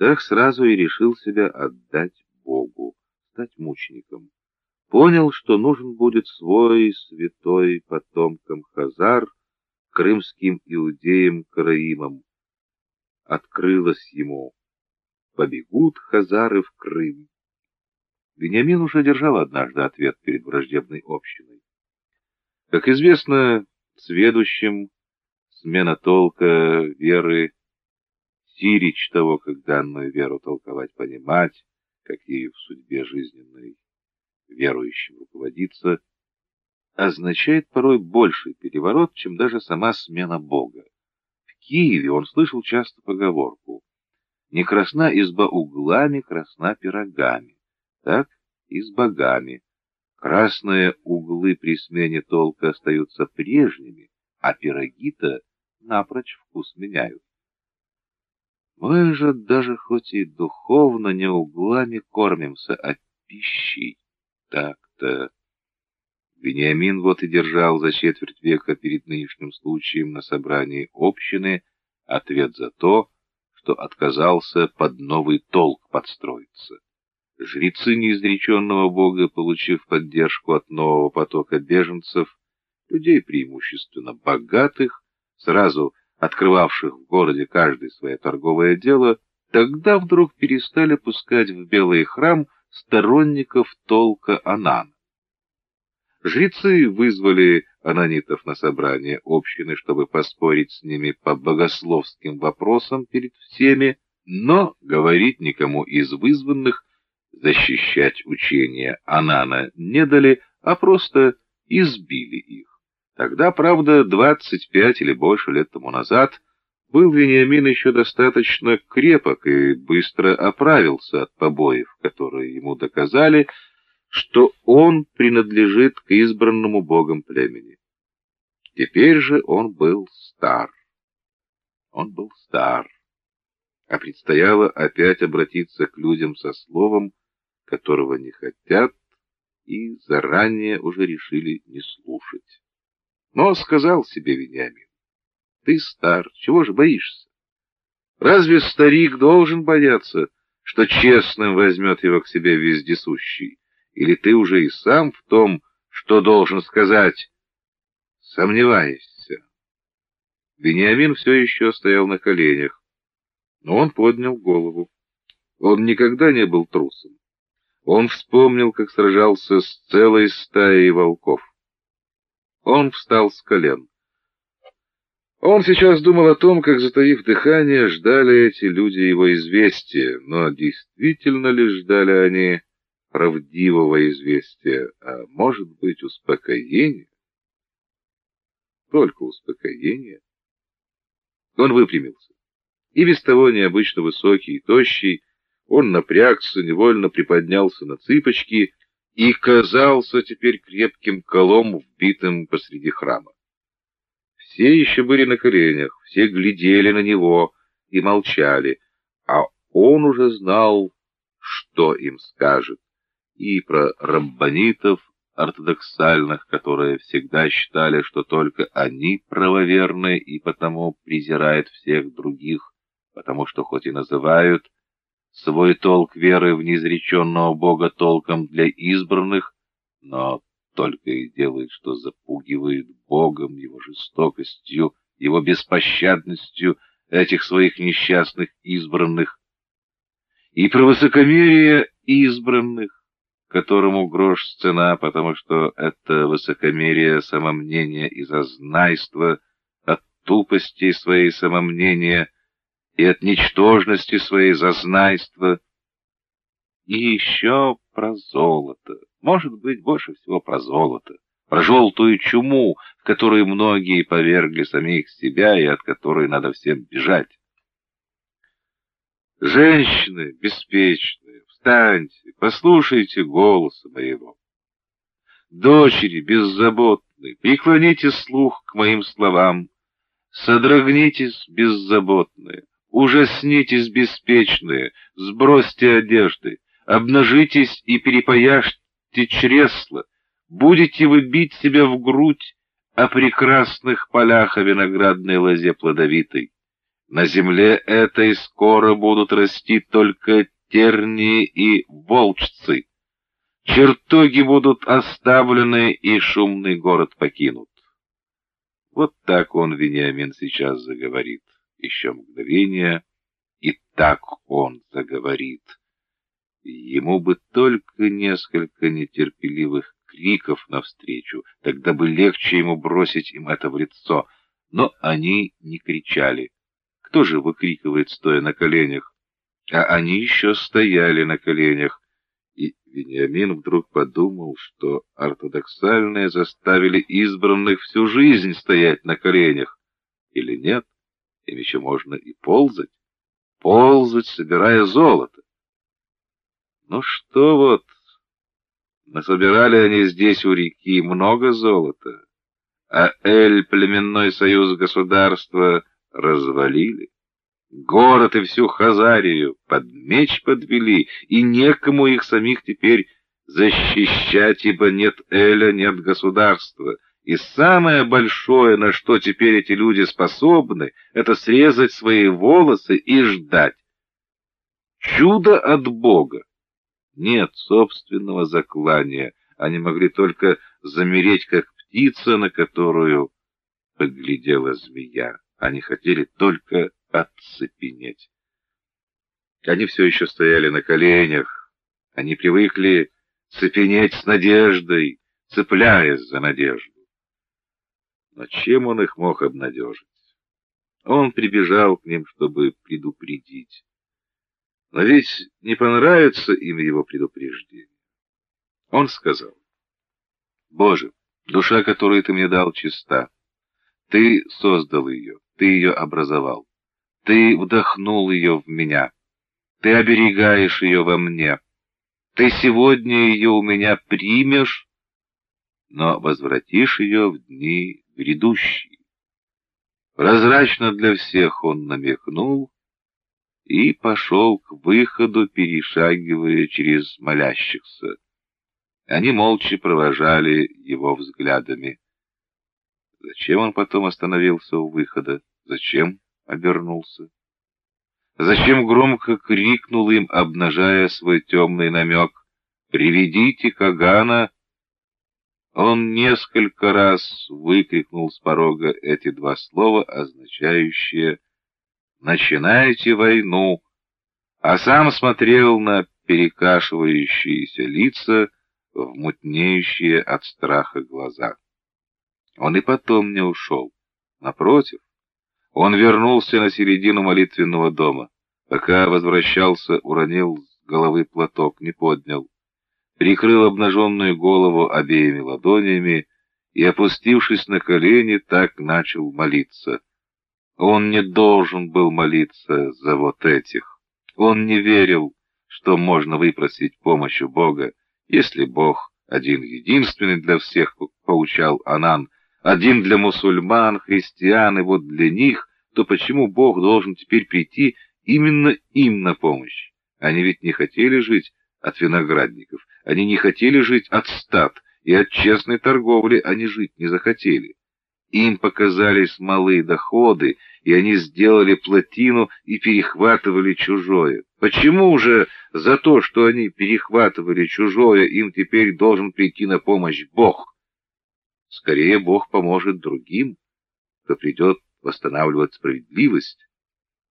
так сразу и решил себя отдать Богу, стать мучеником. Понял, что нужен будет свой святой потомкам Хазар, крымским иудеям-караимам. Открылось ему, побегут Хазары в Крым. Вениамин уже держал однажды ответ перед враждебной общиной. Как известно, сведущим смена толка веры Сирич того, как данную веру толковать, понимать, как ею в судьбе жизненной верующим руководиться, означает порой больший переворот, чем даже сама смена Бога. В Киеве он слышал часто поговорку «Не красна изба углами, красна пирогами». Так и с богами. Красные углы при смене толка остаются прежними, а пироги-то напрочь вкус меняют. Мы же даже хоть и духовно не углами кормимся, а пищей. Так-то... Вениамин вот и держал за четверть века перед нынешним случаем на собрании общины ответ за то, что отказался под новый толк подстроиться. Жрецы неизреченного бога, получив поддержку от нового потока беженцев, людей преимущественно богатых, сразу открывавших в городе каждое свое торговое дело, тогда вдруг перестали пускать в Белый храм сторонников толка Анана. Жрецы вызвали ананитов на собрание общины, чтобы поспорить с ними по богословским вопросам перед всеми, но говорить никому из вызванных защищать учение Анана не дали, а просто избили их. Тогда, правда, 25 или больше лет тому назад, был Вениамин еще достаточно крепок и быстро оправился от побоев, которые ему доказали, что он принадлежит к избранному Богом племени. Теперь же он был стар. Он был стар, а предстояло опять обратиться к людям со словом, которого не хотят и заранее уже решили не слушать. Но сказал себе Вениамин, ты стар, чего же боишься? Разве старик должен бояться, что честным возьмет его к себе вездесущий? Или ты уже и сам в том, что должен сказать, сомневаешься? Вениамин все еще стоял на коленях, но он поднял голову. Он никогда не был трусом. Он вспомнил, как сражался с целой стаей волков. Он встал с колен. Он сейчас думал о том, как, затаив дыхание, ждали эти люди его известия, но действительно ли ждали они правдивого известия, а может быть успокоения? Только успокоение. Он выпрямился. И без того необычно высокий и тощий, он напрягся, невольно приподнялся на цыпочки и казался теперь крепким колом, вбитым посреди храма. Все еще были на коленях, все глядели на него и молчали, а он уже знал, что им скажет, и про рамбанитов ортодоксальных, которые всегда считали, что только они правоверны и потому презирают всех других, потому что хоть и называют свой толк веры в неизреченного Бога толком для избранных, но только и делает, что запугивает Богом, его жестокостью, его беспощадностью этих своих несчастных избранных. И про высокомерие избранных, которому грош цена, потому что это высокомерие самомнения и зазнайства от тупости своей самомнения — и от ничтожности своей зазнайства. И еще про золото. Может быть, больше всего про золото. Про желтую чуму, в которую многие повергли самих себя и от которой надо всем бежать. Женщины беспечные, встаньте, послушайте голоса моего. Дочери беззаботные, преклоните слух к моим словам, содрогнитесь беззаботные. Ужаснитесь, беспечные, сбросьте одежды, обнажитесь и перепояжьте чресла, будете вы бить себя в грудь о прекрасных полях о виноградной лозе плодовитой. На земле этой скоро будут расти только тернии и волчцы. Чертоги будут оставлены, и шумный город покинут. Вот так он, Вениамин, сейчас заговорит. Еще мгновение, и так он заговорит. Ему бы только несколько нетерпеливых криков навстречу, тогда бы легче ему бросить им это в лицо. Но они не кричали. Кто же выкрикивает, стоя на коленях? А они еще стояли на коленях. И Вениамин вдруг подумал, что ортодоксальные заставили избранных всю жизнь стоять на коленях. Или нет, им еще можно и ползать, ползать, собирая золото. Ну что вот, насобирали они здесь у реки много золота, а Эль, племенной союз государства, развалили. Город и всю Хазарию под меч подвели, и некому их самих теперь защищать, ибо нет Эля, нет государства. И самое большое, на что теперь эти люди способны, это срезать свои волосы и ждать. Чудо от Бога. Нет собственного заклания. Они могли только замереть, как птица, на которую поглядела змея. Они хотели только оцепенеть. Они все еще стояли на коленях. Они привыкли цепенеть с надеждой, цепляясь за надежду. Но чем он их мог обнадежить? Он прибежал к ним, чтобы предупредить. Но ведь не понравится им его предупреждение. Он сказал, «Боже, душа, которую ты мне дал, чиста. Ты создал ее, ты ее образовал. Ты вдохнул ее в меня. Ты оберегаешь ее во мне. Ты сегодня ее у меня примешь, но возвратишь ее в дни грядущие. Прозрачно для всех он намекнул и пошел к выходу, перешагивая через молящихся. Они молча провожали его взглядами. Зачем он потом остановился у выхода? Зачем? обернулся. Зачем громко крикнул им, обнажая свой темный намек «Приведите Кагана!» Он несколько раз выкрикнул с порога эти два слова, означающие «Начинайте войну!», а сам смотрел на перекашивающиеся лица, в мутнеющие от страха глаза. Он и потом не ушел. Напротив, он вернулся на середину молитвенного дома. Пока возвращался, уронил с головы платок, не поднял. Прикрыл обнаженную голову обеими ладонями и, опустившись на колени, так начал молиться. Он не должен был молиться за вот этих. Он не верил, что можно выпросить помощь у Бога, если Бог один-единственный для всех, поучал Анан, один для мусульман, христиан, и вот для них, то почему Бог должен теперь прийти именно им на помощь? Они ведь не хотели жить от виноградников, они не хотели жить от стад, и от честной торговли они жить не захотели. Им показались малые доходы, и они сделали плотину и перехватывали чужое. Почему же за то, что они перехватывали чужое, им теперь должен прийти на помощь Бог? Скорее Бог поможет другим, кто придет восстанавливать справедливость,